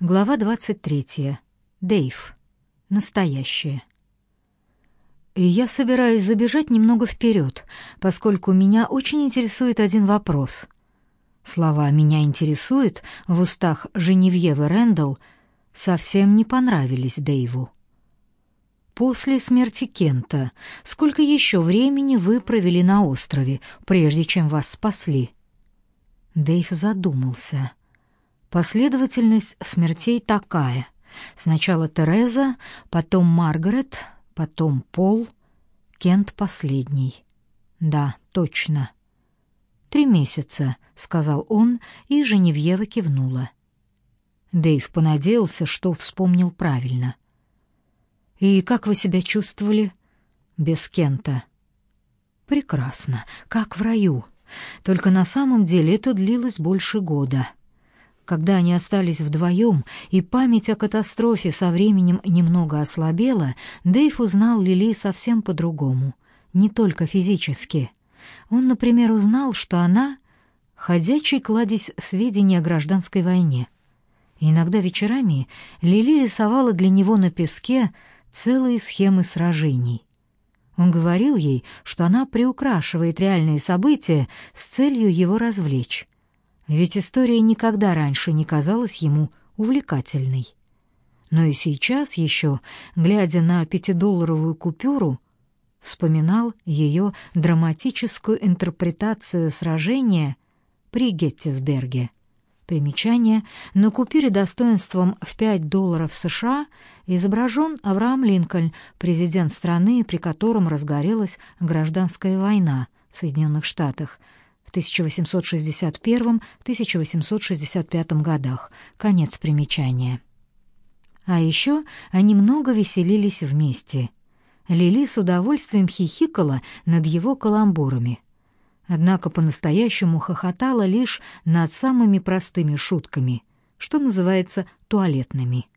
Глава 23. Дейв. Настоящее. Я собираюсь забежать немного вперед, поскольку меня очень интересует один вопрос. Слова «меня интересует» в устах Женевьевы Рэндалл совсем не понравились Дэйву. После смерти Кента сколько еще времени вы провели на острове, прежде чем вас спасли? Дэйв задумался. Последовательность смертей такая. Сначала Тереза, потом Маргарет, потом Пол, Кент последний. Да, точно. Три месяца, сказал он, и Женевьева кивнула. Дэйв понадеялся, что вспомнил правильно. И как вы себя чувствовали без Кента? Прекрасно, как в раю. Только на самом деле это длилось больше года. Когда они остались вдвоем, и память о катастрофе со временем немного ослабела, Дэйв узнал Лили совсем по-другому, не только физически. Он, например, узнал, что она — ходячий кладезь сведений о гражданской войне. иногда вечерами Лили рисовала для него на песке целые схемы сражений. Он говорил ей, что она приукрашивает реальные события с целью его развлечь. Ведь история никогда раньше не казалась ему увлекательной. Но и сейчас еще, глядя на пятидолларовую купюру, вспоминал ее драматическую интерпретацию сражения при Геттисберге. Примечание. На купюре достоинством в 5 долларов США изображен Авраам Линкольн, президент страны, при котором разгорелась гражданская война в Соединенных Штатах – в 1861-1865 годах. Конец примечания. А еще они много веселились вместе. Лили с удовольствием хихикала над его каламбурами. Однако по-настоящему хохотала лишь над самыми простыми шутками, что называется туалетными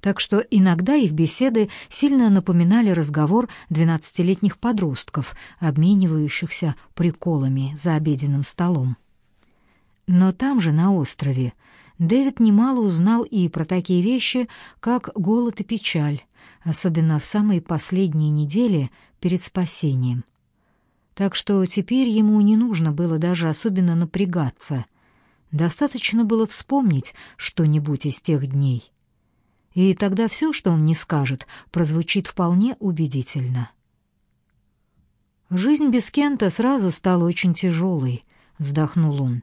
так что иногда их беседы сильно напоминали разговор двенадцатилетних подростков, обменивающихся приколами за обеденным столом. Но там же, на острове, Дэвид немало узнал и про такие вещи, как голод и печаль, особенно в самые последние недели перед спасением. Так что теперь ему не нужно было даже особенно напрягаться. Достаточно было вспомнить что-нибудь из тех дней и тогда все, что он не скажет, прозвучит вполне убедительно. «Жизнь без Кента сразу стала очень тяжелой», — вздохнул он.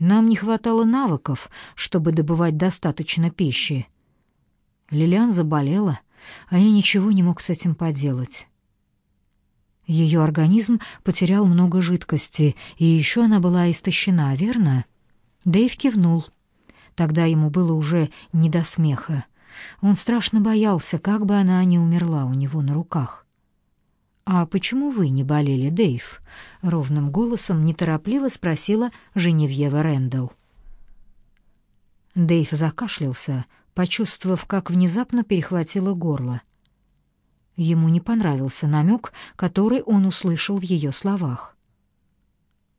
«Нам не хватало навыков, чтобы добывать достаточно пищи. Лилиан заболела, а я ничего не мог с этим поделать». Ее организм потерял много жидкости, и еще она была истощена, верно? Дэйв кивнул. Тогда ему было уже не до смеха. Он страшно боялся, как бы она не умерла у него на руках. «А почему вы не болели, Дэйв?» — ровным голосом неторопливо спросила Женевьева Рэндалл. Дэйв закашлялся, почувствовав, как внезапно перехватило горло. Ему не понравился намек, который он услышал в ее словах.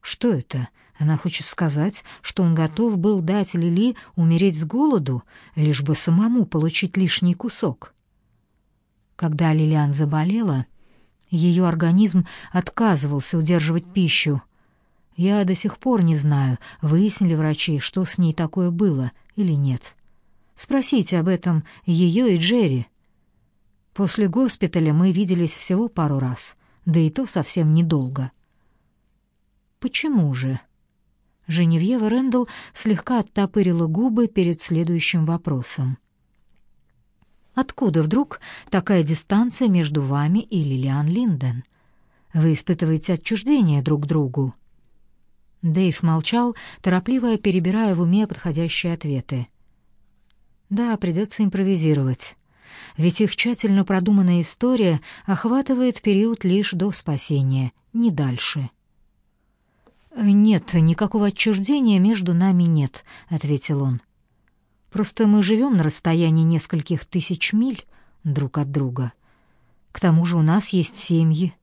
«Что это? Она хочет сказать, что он готов был дать Лили умереть с голоду, лишь бы самому получить лишний кусок. Когда Лилиан заболела, ее организм отказывался удерживать пищу. Я до сих пор не знаю, выяснили врачи, что с ней такое было или нет. Спросите об этом ее и Джерри. После госпиталя мы виделись всего пару раз, да и то совсем недолго. Почему же? Женевьева Рэндалл слегка оттопырила губы перед следующим вопросом. «Откуда вдруг такая дистанция между вами и Лилиан Линден? Вы испытываете отчуждение друг к другу?» Дэйв молчал, торопливо перебирая в уме подходящие ответы. «Да, придется импровизировать. Ведь их тщательно продуманная история охватывает период лишь до спасения, не дальше». «Нет, никакого отчуждения между нами нет», — ответил он. «Просто мы живем на расстоянии нескольких тысяч миль друг от друга. К тому же у нас есть семьи».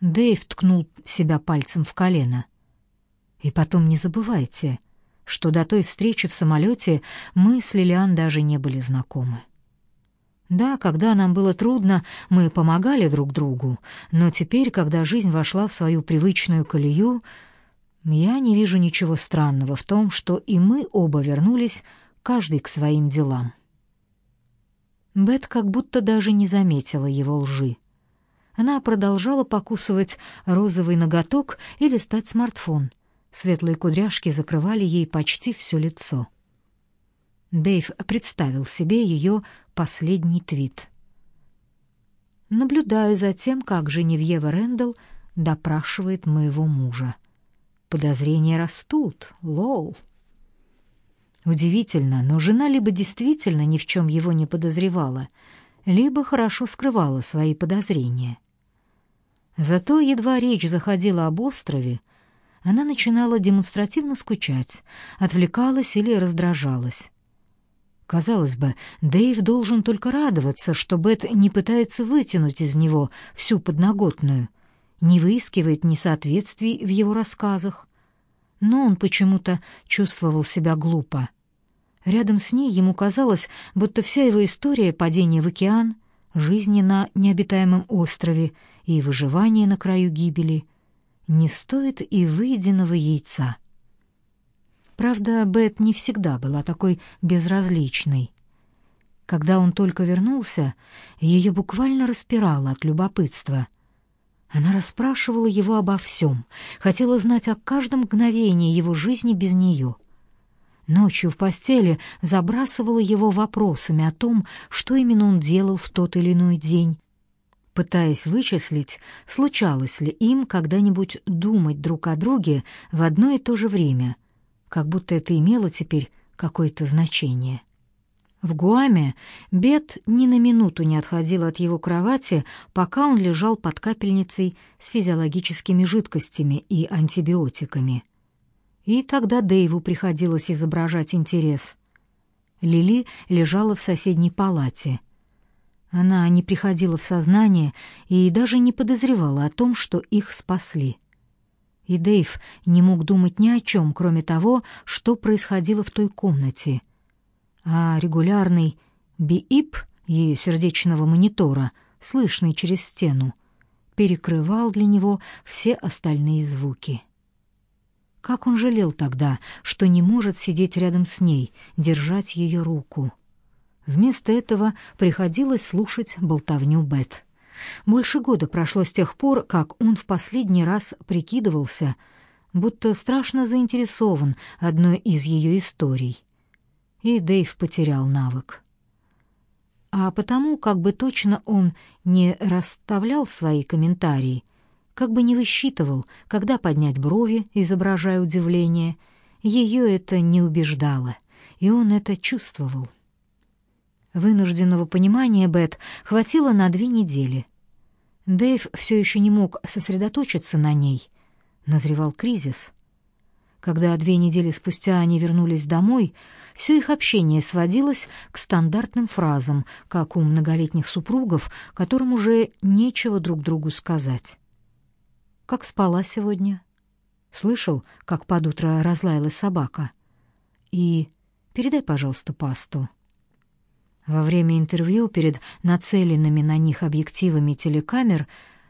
Дэйв ткнул себя пальцем в колено. «И потом не забывайте, что до той встречи в самолете мы с Лилиан даже не были знакомы. Да, когда нам было трудно, мы помогали друг другу, но теперь, когда жизнь вошла в свою привычную колею, я не вижу ничего странного в том, что и мы оба вернулись, каждый к своим делам. Бет как будто даже не заметила его лжи. Она продолжала покусывать розовый ноготок и листать смартфон. Светлые кудряшки закрывали ей почти все лицо. Дэйв представил себе ее последний твит. Наблюдаю за тем, как Женевьева Рэндалл допрашивает моего мужа. Подозрения растут, лол. Удивительно, но жена либо действительно ни в чем его не подозревала, либо хорошо скрывала свои подозрения. Зато едва речь заходила об острове, она начинала демонстративно скучать, отвлекалась или раздражалась. Казалось бы, Дэйв должен только радоваться, что Бет не пытается вытянуть из него всю подноготную, не выискивает несоответствий в его рассказах. Но он почему-то чувствовал себя глупо. Рядом с ней ему казалось, будто вся его история падения в океан, жизни на необитаемом острове и выживание на краю гибели не стоит и выеденного яйца. Правда, Бет не всегда была такой безразличной. Когда он только вернулся, ее буквально распирало от любопытства. Она расспрашивала его обо всем, хотела знать о каждом мгновении его жизни без нее. Ночью в постели забрасывала его вопросами о том, что именно он делал в тот или иной день, пытаясь вычислить, случалось ли им когда-нибудь думать друг о друге в одно и то же время — как будто это имело теперь какое-то значение. В Гуаме Бет ни на минуту не отходила от его кровати, пока он лежал под капельницей с физиологическими жидкостями и антибиотиками. И тогда Дэйву приходилось изображать интерес. Лили лежала в соседней палате. Она не приходила в сознание и даже не подозревала о том, что их спасли и Дэйв не мог думать ни о чем, кроме того, что происходило в той комнате. А регулярный биип ее сердечного монитора, слышный через стену, перекрывал для него все остальные звуки. Как он жалел тогда, что не может сидеть рядом с ней, держать ее руку. Вместо этого приходилось слушать болтовню Бет. Больше года прошло с тех пор, как он в последний раз прикидывался, будто страшно заинтересован одной из ее историй. И Дэйв потерял навык. А потому, как бы точно он не расставлял свои комментарии, как бы не высчитывал, когда поднять брови, изображая удивление, ее это не убеждало, и он это чувствовал. Вынужденного понимания Бет хватило на две недели. Дэйв все еще не мог сосредоточиться на ней. Назревал кризис. Когда две недели спустя они вернулись домой, все их общение сводилось к стандартным фразам, как у многолетних супругов, которым уже нечего друг другу сказать. «Как спала сегодня?» «Слышал, как под утро разлаялась собака?» «И передай, пожалуйста, пасту». Во время интервью перед нацеленными на них объективами телекамер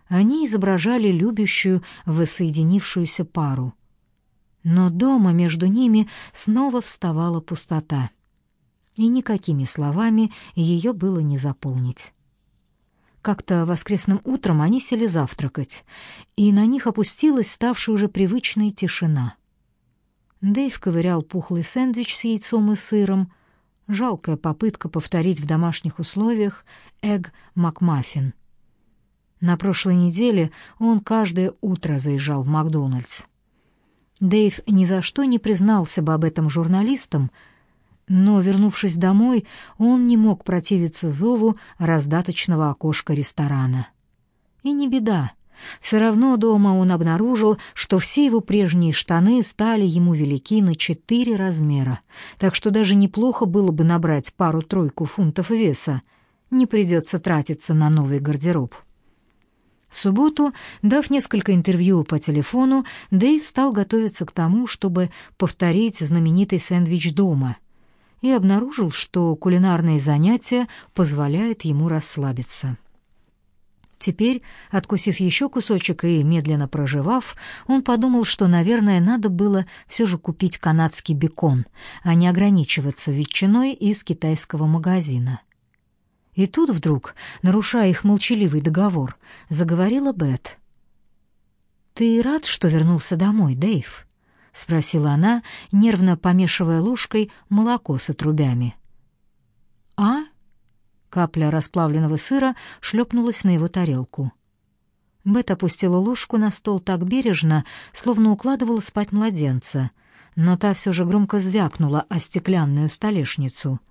они изображали любящую воссоединившуюся пару. Но дома между ними снова вставала пустота. И никакими словами ее было не заполнить. Как-то воскресным утром они сели завтракать, и на них опустилась ставшая уже привычная тишина. Дэйв ковырял пухлый сэндвич с яйцом и сыром, Жалкая попытка повторить в домашних условиях эгг Макмаффин. На прошлой неделе он каждое утро заезжал в Макдональдс. Дэйв ни за что не признался бы об этом журналистам, но, вернувшись домой, он не мог противиться зову раздаточного окошка ресторана. И не беда. Все равно дома он обнаружил, что все его прежние штаны стали ему велики на четыре размера, так что даже неплохо было бы набрать пару-тройку фунтов веса. Не придется тратиться на новый гардероб. В субботу, дав несколько интервью по телефону, Дэйв стал готовиться к тому, чтобы повторить знаменитый сэндвич дома, и обнаружил, что кулинарные занятия позволяют ему расслабиться. Теперь, откусив еще кусочек и медленно прожевав, он подумал, что, наверное, надо было все же купить канадский бекон, а не ограничиваться ветчиной из китайского магазина. И тут вдруг, нарушая их молчаливый договор, заговорила Бет. «Ты рад, что вернулся домой, Дэйв?» — спросила она, нервно помешивая ложкой молоко с отрубями. «А?» — капля расплавленного сыра шлепнулась на его тарелку. Бет опустила ложку на стол так бережно, словно укладывала спать младенца, но та все же громко звякнула о стеклянную столешницу —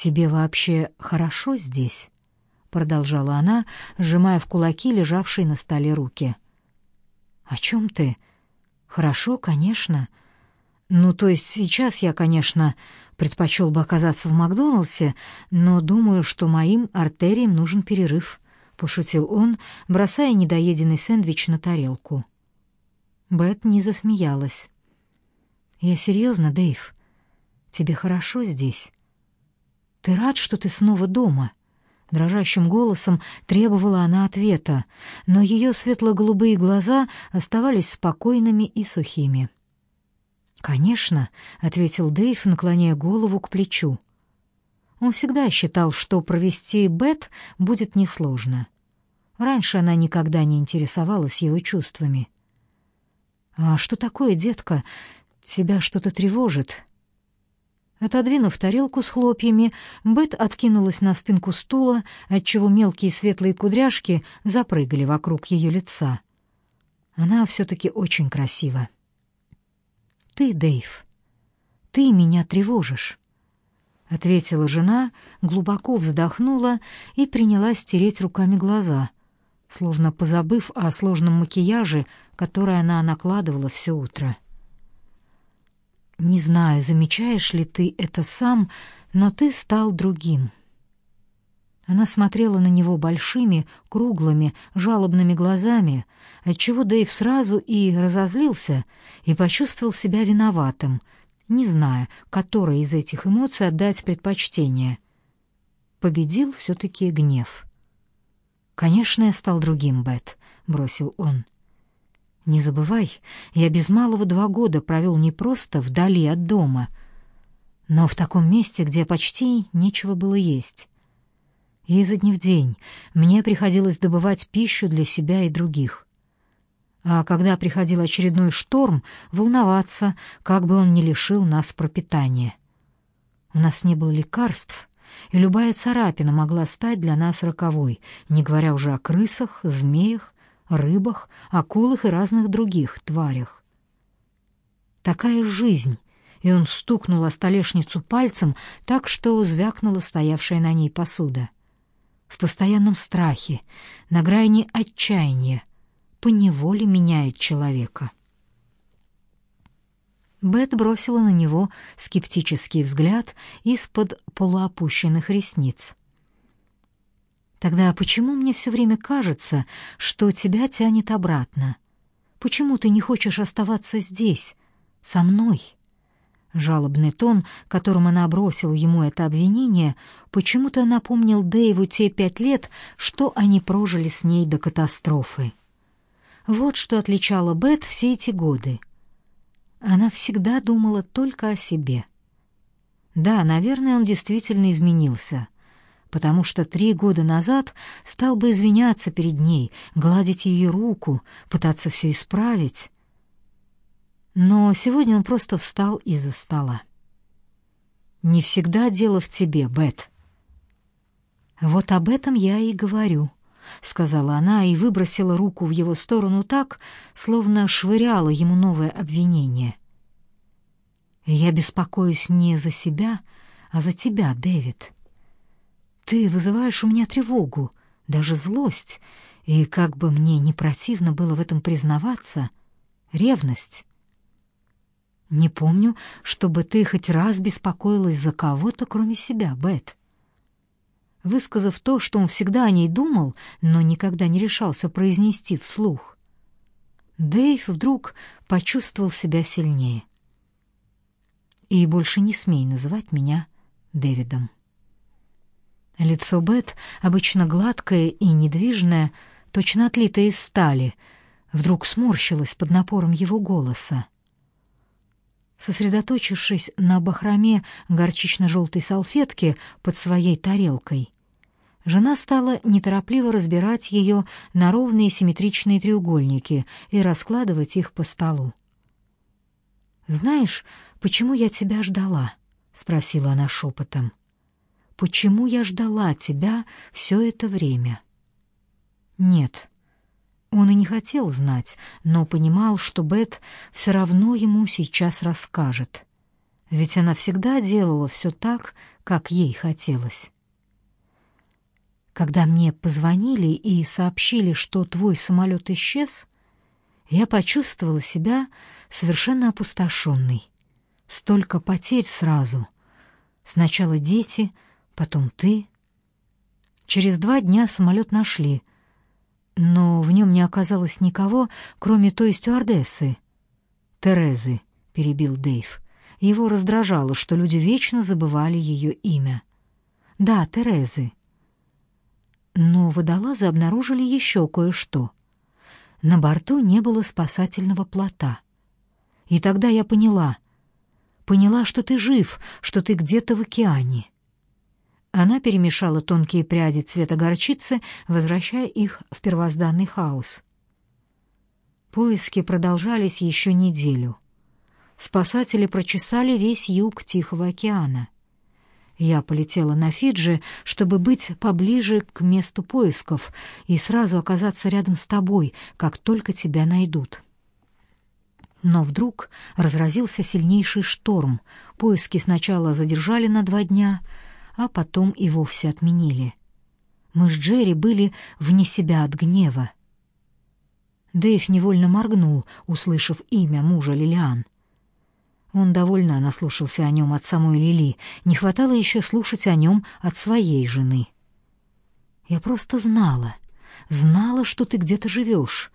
«Тебе вообще хорошо здесь?» — продолжала она, сжимая в кулаки лежавшие на столе руки. «О чем ты?» «Хорошо, конечно. Ну, то есть сейчас я, конечно, предпочел бы оказаться в Макдоналдсе, но думаю, что моим артериям нужен перерыв», — пошутил он, бросая недоеденный сэндвич на тарелку. Бет не засмеялась. «Я серьезно, Дэйв. Тебе хорошо здесь?» «Ты рад, что ты снова дома?» Дрожащим голосом требовала она ответа, но ее светло-голубые глаза оставались спокойными и сухими. «Конечно», — ответил Дэйв, наклоняя голову к плечу. Он всегда считал, что провести Бет будет несложно. Раньше она никогда не интересовалась его чувствами. «А что такое, детка? Тебя что-то тревожит?» Отодвинув тарелку с хлопьями, Бет откинулась на спинку стула, отчего мелкие светлые кудряшки запрыгали вокруг ее лица. Она все-таки очень красива. «Ты, Дэйв, ты меня тревожишь», — ответила жена, глубоко вздохнула и принялась тереть руками глаза, словно позабыв о сложном макияже, который она накладывала все утро. Не знаю, замечаешь ли ты это сам, но ты стал другим. Она смотрела на него большими, круглыми, жалобными глазами, отчего Дэйв сразу и разозлился, и почувствовал себя виноватым, не зная, которой из этих эмоций отдать предпочтение. Победил все-таки гнев. «Конечно, я стал другим, Бет», — бросил он. Не забывай, я без малого два года провел не просто вдали от дома, но в таком месте, где почти нечего было есть. И изо дня в день мне приходилось добывать пищу для себя и других. А когда приходил очередной шторм, волноваться, как бы он не лишил нас пропитания. У нас не было лекарств, и любая царапина могла стать для нас роковой, не говоря уже о крысах, змеях рыбах, акулах и разных других тварях. Такая жизнь, и он стукнул о столешницу пальцем так, что звякнула стоявшая на ней посуда. В постоянном страхе, на грани отчаяния, поневоле меняет человека. Бет бросила на него скептический взгляд из-под полуопущенных ресниц. Тогда почему мне все время кажется, что тебя тянет обратно? Почему ты не хочешь оставаться здесь, со мной?» Жалобный тон, которым она бросила ему это обвинение, почему-то напомнил Дэйву те пять лет, что они прожили с ней до катастрофы. Вот что отличало Бет все эти годы. Она всегда думала только о себе. Да, наверное, он действительно изменился — потому что три года назад стал бы извиняться перед ней, гладить ее руку, пытаться все исправить. Но сегодня он просто встал из-за стола. «Не всегда дело в тебе, Бет». «Вот об этом я и говорю», — сказала она и выбросила руку в его сторону так, словно швыряла ему новое обвинение. «Я беспокоюсь не за себя, а за тебя, Дэвид». Ты вызываешь у меня тревогу, даже злость, и как бы мне не противно было в этом признаваться, ревность. Не помню, чтобы ты хоть раз беспокоилась за кого-то, кроме себя, Бет. высказав то, что он всегда о ней думал, но никогда не решался произнести вслух. Дэйв вдруг почувствовал себя сильнее. «И больше не смей называть меня Дэвидом». Лицо Бет, обычно гладкое и недвижное, точно отлитое из стали, вдруг сморщилось под напором его голоса. Сосредоточившись на бахроме горчично-желтой салфетки под своей тарелкой, жена стала неторопливо разбирать ее на ровные симметричные треугольники и раскладывать их по столу. «Знаешь, почему я тебя ждала?» — спросила она шепотом. «Почему я ждала тебя все это время?» «Нет, он и не хотел знать, но понимал, что Бет все равно ему сейчас расскажет. Ведь она всегда делала все так, как ей хотелось. Когда мне позвонили и сообщили, что твой самолет исчез, я почувствовала себя совершенно опустошенной. Столько потерь сразу. Сначала дети, потом ты. Через два дня самолет нашли, но в нем не оказалось никого, кроме той стюардессы. «Терезы», — перебил Дэйв. Его раздражало, что люди вечно забывали ее имя. «Да, Терезы». Но водолазы обнаружили еще кое-что. На борту не было спасательного плота. И тогда я поняла. Поняла, что ты жив, что ты где-то в океане. Она перемешала тонкие пряди цвета горчицы, возвращая их в первозданный хаос. Поиски продолжались еще неделю. Спасатели прочесали весь юг Тихого океана. Я полетела на Фиджи, чтобы быть поближе к месту поисков и сразу оказаться рядом с тобой, как только тебя найдут. Но вдруг разразился сильнейший шторм. Поиски сначала задержали на два дня — а потом и вовсе отменили. Мы с Джерри были вне себя от гнева. Дэйв невольно моргнул, услышав имя мужа Лилиан. Он довольно наслушался о нем от самой Лили, не хватало еще слушать о нем от своей жены. «Я просто знала, знала, что ты где-то живешь,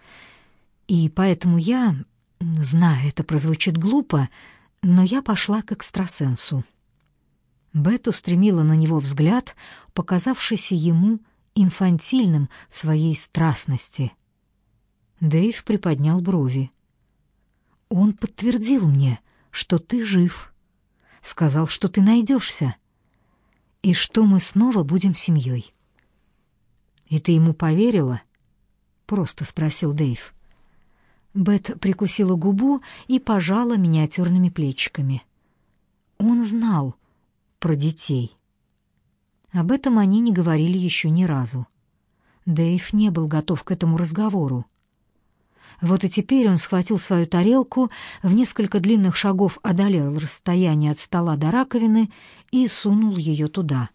и поэтому я, знаю, это прозвучит глупо, но я пошла к экстрасенсу». Бет устремила на него взгляд, показавшийся ему инфантильным в своей страстности. Дэйв приподнял брови. «Он подтвердил мне, что ты жив. Сказал, что ты найдешься. И что мы снова будем семьей». «И ты ему поверила?» — просто спросил Дэйв. Бет прикусила губу и пожала миниатюрными плечиками. Он знал, про детей. Об этом они не говорили еще ни разу. Дэйв не был готов к этому разговору. Вот и теперь он схватил свою тарелку, в несколько длинных шагов одолел расстояние от стола до раковины и сунул ее туда.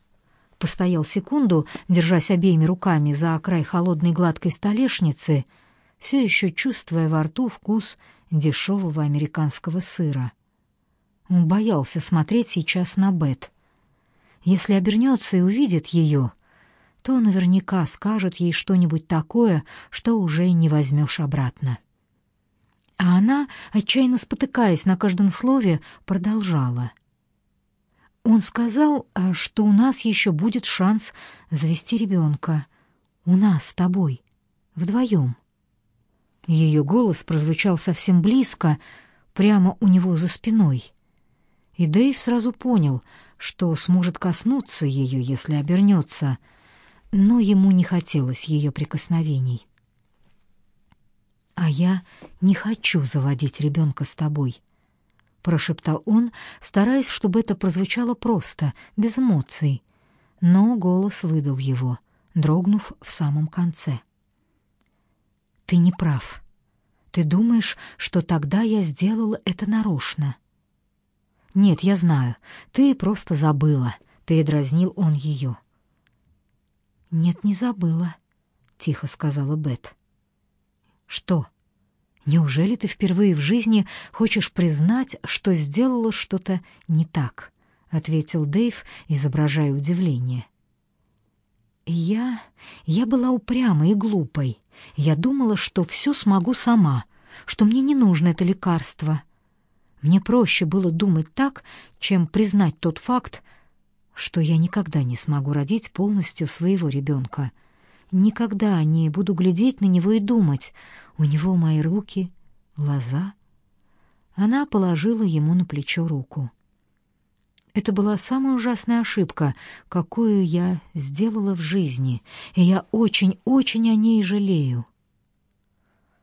Постоял секунду, держась обеими руками за край холодной гладкой столешницы, все еще чувствуя во рту вкус дешевого американского сыра. Он боялся смотреть сейчас на Бет. Если обернется и увидит ее, то наверняка скажет ей что-нибудь такое, что уже не возьмешь обратно. А она, отчаянно спотыкаясь на каждом слове, продолжала. Он сказал, а, что у нас еще будет шанс завести ребенка. У нас с тобой. Вдвоем. Ее голос прозвучал совсем близко, прямо у него за спиной. И Дэйв сразу понял — что сможет коснуться ее, если обернется, но ему не хотелось ее прикосновений. «А я не хочу заводить ребенка с тобой», — прошептал он, стараясь, чтобы это прозвучало просто, без эмоций, но голос выдал его, дрогнув в самом конце. «Ты не прав. Ты думаешь, что тогда я сделала это нарочно?» «Нет, я знаю. Ты просто забыла», — передразнил он ее. «Нет, не забыла», — тихо сказала Бет. «Что? Неужели ты впервые в жизни хочешь признать, что сделала что-то не так?» — ответил Дэйв, изображая удивление. Я... я была упрямой и глупой. Я думала, что все смогу сама, что мне не нужно это лекарство. Мне проще было думать так, чем признать тот факт, что я никогда не смогу родить полностью своего ребенка. Никогда не буду глядеть на него и думать, у него мои руки, глаза. Она положила ему на плечо руку. Это была самая ужасная ошибка, какую я сделала в жизни, и я очень-очень о ней жалею.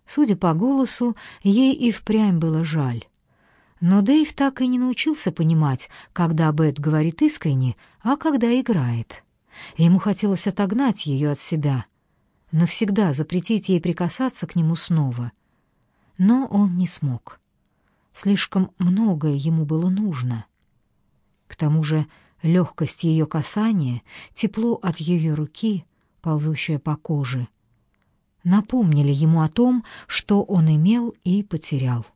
Судя по голосу, ей и впрямь было жаль. Но Дэйв так и не научился понимать, когда Бет говорит искренне, а когда играет. Ему хотелось отогнать ее от себя, навсегда запретить ей прикасаться к нему снова. Но он не смог. Слишком многое ему было нужно. К тому же легкость ее касания, тепло от ее руки, ползущее по коже, напомнили ему о том, что он имел и потерял.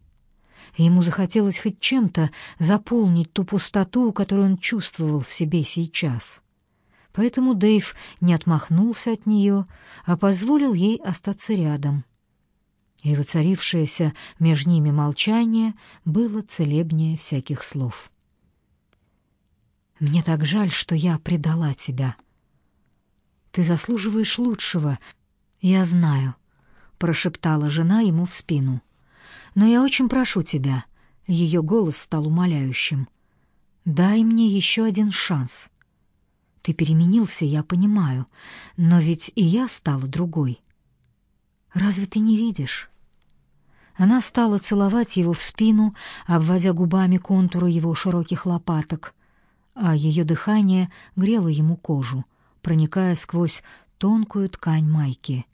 Ему захотелось хоть чем-то заполнить ту пустоту, которую он чувствовал в себе сейчас. Поэтому Дэйв не отмахнулся от нее, а позволил ей остаться рядом. И воцарившееся между ними молчание было целебнее всяких слов. «Мне так жаль, что я предала тебя. Ты заслуживаешь лучшего, я знаю», — прошептала жена ему в спину. Но я очень прошу тебя, ее голос стал умоляющим. Дай мне еще один шанс. Ты переменился, я понимаю, но ведь и я стала другой. Разве ты не видишь? Она стала целовать его в спину, обводя губами контуры его широких лопаток, а ее дыхание грело ему кожу, проникая сквозь тонкую ткань майки.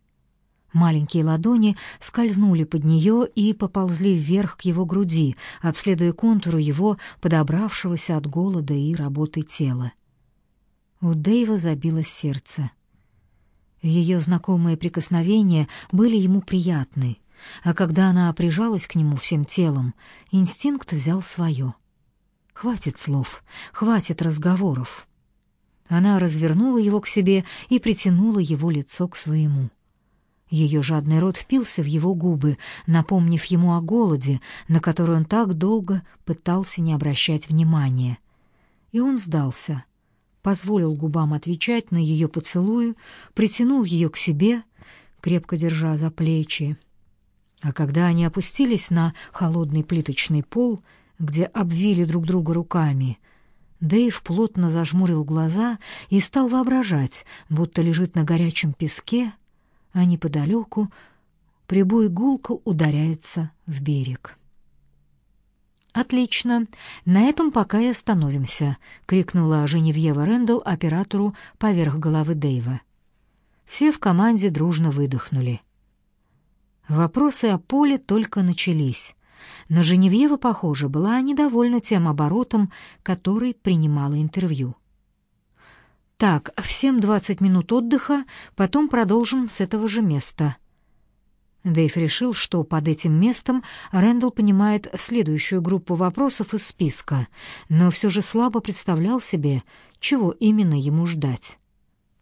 Маленькие ладони скользнули под нее и поползли вверх к его груди, обследуя контуру его подобравшегося от голода и работы тела. У Дэйва забилось сердце. Ее знакомые прикосновения были ему приятны, а когда она прижалась к нему всем телом, инстинкт взял свое. Хватит слов, хватит разговоров. Она развернула его к себе и притянула его лицо к своему. Ее жадный рот впился в его губы, напомнив ему о голоде, на который он так долго пытался не обращать внимания. И он сдался, позволил губам отвечать на ее поцелую, притянул ее к себе, крепко держа за плечи. А когда они опустились на холодный плиточный пол, где обвили друг друга руками, Дэйв плотно зажмурил глаза и стал воображать, будто лежит на горячем песке, а неподалеку прибой гулко ударяется в берег. «Отлично. На этом пока и остановимся», — крикнула Женевьева Рэндалл оператору поверх головы Дэйва. Все в команде дружно выдохнули. Вопросы о поле только начались. Но Женевьева, похоже, была недовольна тем оборотом, который принимала интервью. Так, всем 20 минут отдыха, потом продолжим с этого же места. Дэйв решил, что под этим местом Рэндалл понимает следующую группу вопросов из списка, но все же слабо представлял себе, чего именно ему ждать.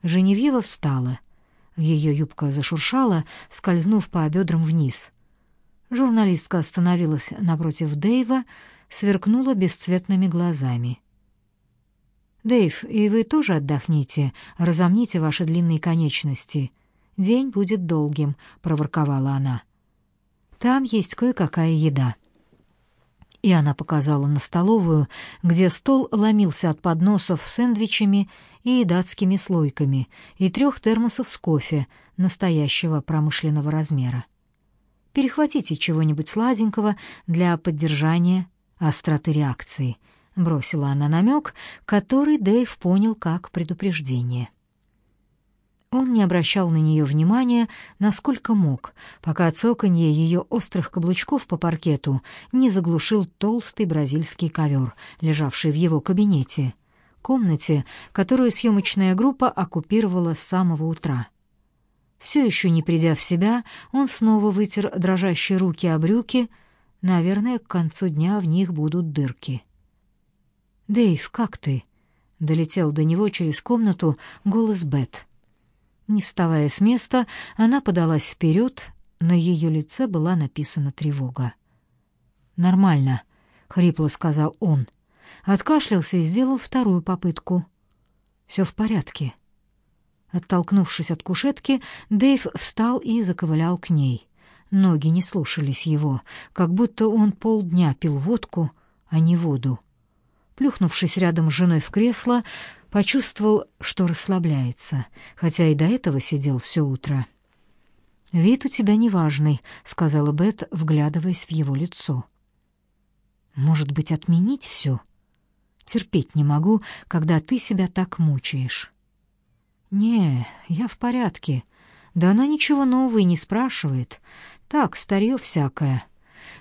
Женевьева встала. Ее юбка зашуршала, скользнув по бедрам вниз. Журналистка остановилась напротив Дэйва, сверкнула бесцветными глазами — Дэйв, и вы тоже отдохните, разомните ваши длинные конечности. День будет долгим, проворковала она. Там есть кое-какая еда. И она показала на столовую, где стол ломился от подносов с сэндвичами и датскими слойками и трех термосов с кофе настоящего промышленного размера. Перехватите чего-нибудь сладенького для поддержания остроты реакции — бросила она намек, который Дэйв понял как предупреждение. Он не обращал на нее внимания, насколько мог, пока цоканье ее острых каблучков по паркету не заглушил толстый бразильский ковер, лежавший в его кабинете, комнате, которую съемочная группа оккупировала с самого утра. Все еще не придя в себя, он снова вытер дрожащие руки о брюки, наверное, к концу дня в них будут дырки. «Дэйв, как ты?» — долетел до него через комнату голос Бет. Не вставая с места, она подалась вперед, на ее лице была написана тревога. «Нормально», — хрипло сказал он. Откашлялся и сделал вторую попытку. «Все в порядке». Оттолкнувшись от кушетки, Дэйв встал и заковылял к ней. Ноги не слушались его, как будто он полдня пил водку, а не воду. Плюхнувшись рядом с женой в кресло, почувствовал, что расслабляется, хотя и до этого сидел все утро. «Вид у тебя неважный», — сказала Бет, вглядываясь в его лицо. «Может быть, отменить все? Терпеть не могу, когда ты себя так мучаешь». «Не, я в порядке. Да она ничего нового и не спрашивает. Так, старье всякое».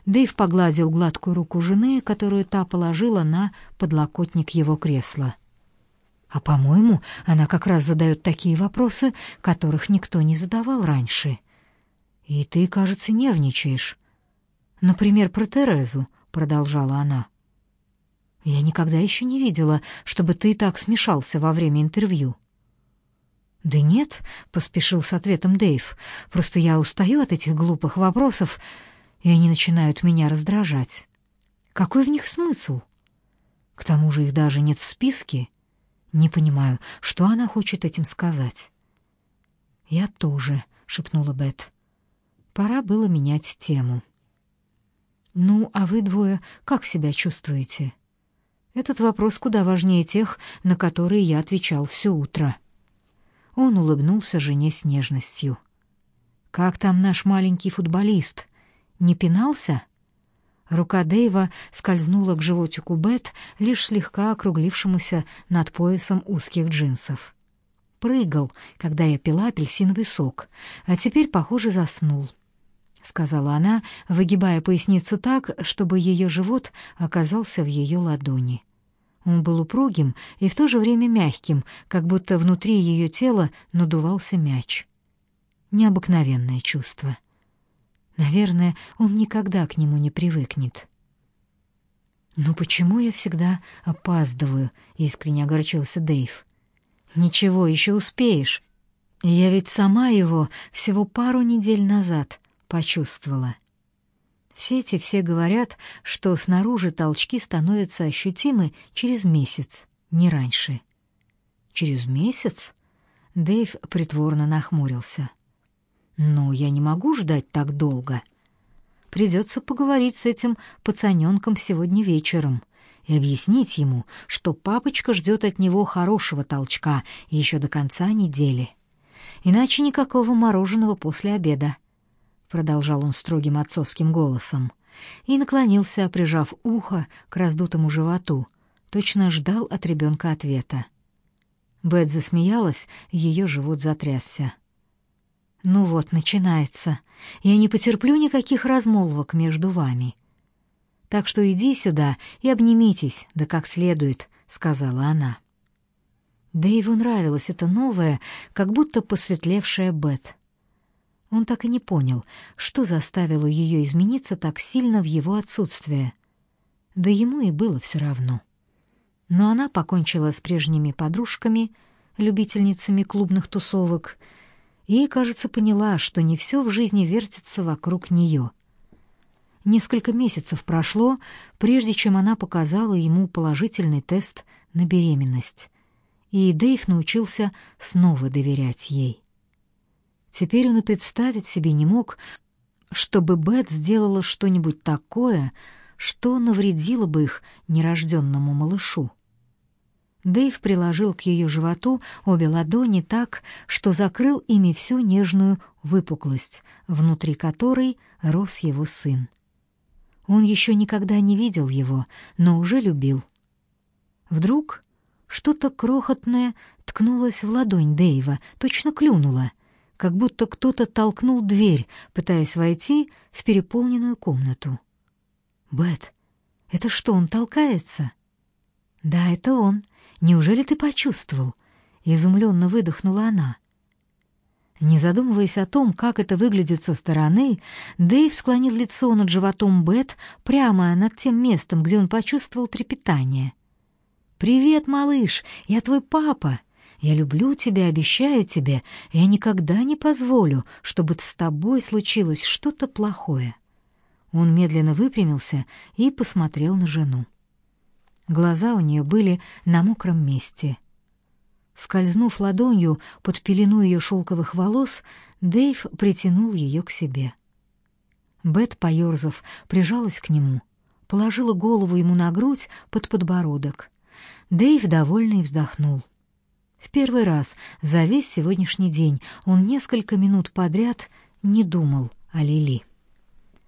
Дэйв погладил гладкую руку жены, которую та положила на подлокотник его кресла. А, по-моему, она как раз задает такие вопросы, которых никто не задавал раньше. И ты, кажется, нервничаешь. Например, про Терезу, продолжала она. Я никогда еще не видела, чтобы ты так смешался во время интервью. Да нет, поспешил с ответом Дэйв. Просто я устаю от этих глупых вопросов и они начинают меня раздражать. Какой в них смысл? К тому же их даже нет в списке. Не понимаю, что она хочет этим сказать. «Я тоже», — шепнула Бет. Пора было менять тему. «Ну, а вы двое как себя чувствуете?» Этот вопрос куда важнее тех, на которые я отвечал все утро. Он улыбнулся жене с нежностью. «Как там наш маленький футболист? Не пинался? Рука Дэйва скользнула к животику Бет, лишь слегка округлившемуся над поясом узких джинсов. Прыгал, когда я пила апельсиновый сок, а теперь, похоже, заснул. — сказала она, выгибая поясницу так, чтобы ее живот оказался в ее ладони. Он был упругим и в то же время мягким, как будто внутри ее тела надувался мяч. Необыкновенное чувство. Наверное, он никогда к нему не привыкнет. «Ну почему я всегда опаздываю?» — искренне огорчился Дэйв. «Ничего, еще успеешь. Я ведь сама его всего пару недель назад почувствовала». В сети все говорят, что снаружи толчки становятся ощутимы через месяц, не раньше. «Через месяц?» Дэйв притворно нахмурился. Но я не могу ждать так долго. Придется поговорить с этим пацаненком сегодня вечером и объяснить ему, что папочка ждет от него хорошего толчка еще до конца недели. Иначе никакого мороженого после обеда. Продолжал он строгим отцовским голосом и наклонился, прижав ухо к раздутому животу, точно ждал от ребенка ответа. Бет засмеялась, ее живот затрясся. Ну вот, начинается. Я не потерплю никаких размолвок между вами. Так что иди сюда и обнимитесь, да как следует, сказала она. Дэйву нравилось это новое, как будто посветлевшая Бет. Он так и не понял, что заставило ее измениться так сильно в его отсутствие. Да ему и было все равно. Но она покончила с прежними подружками, любительницами клубных тусовок, и, кажется, поняла, что не все в жизни вертится вокруг нее. Несколько месяцев прошло, прежде чем она показала ему положительный тест на беременность, и Дэйв научился снова доверять ей. Теперь он и представить себе не мог, чтобы Бет сделала что-нибудь такое, что навредило бы их нерожденному малышу. Дэйв приложил к ее животу обе ладони так, что закрыл ими всю нежную выпуклость, внутри которой рос его сын. Он еще никогда не видел его, но уже любил. Вдруг что-то крохотное ткнулось в ладонь Дэйва, точно клюнуло, как будто кто-то толкнул дверь, пытаясь войти в переполненную комнату. «Бет, это что, он толкается?» «Да, это он», Неужели ты почувствовал? изумленно выдохнула она. Не задумываясь о том, как это выглядит со стороны, Дэйв склонил лицо над животом Бет прямо над тем местом, где он почувствовал трепетание. «Привет, малыш, я твой папа. Я люблю тебя, обещаю тебе, я никогда не позволю, чтобы с тобой случилось что-то плохое». Он медленно выпрямился и посмотрел на жену. Глаза у нее были на мокром месте. Скользнув ладонью под пелену ее шелковых волос, Дэйв притянул ее к себе. Бет, поерзав, прижалась к нему, положила голову ему на грудь под подбородок. Дэйв довольный вздохнул. В первый раз за весь сегодняшний день он несколько минут подряд не думал о Лили.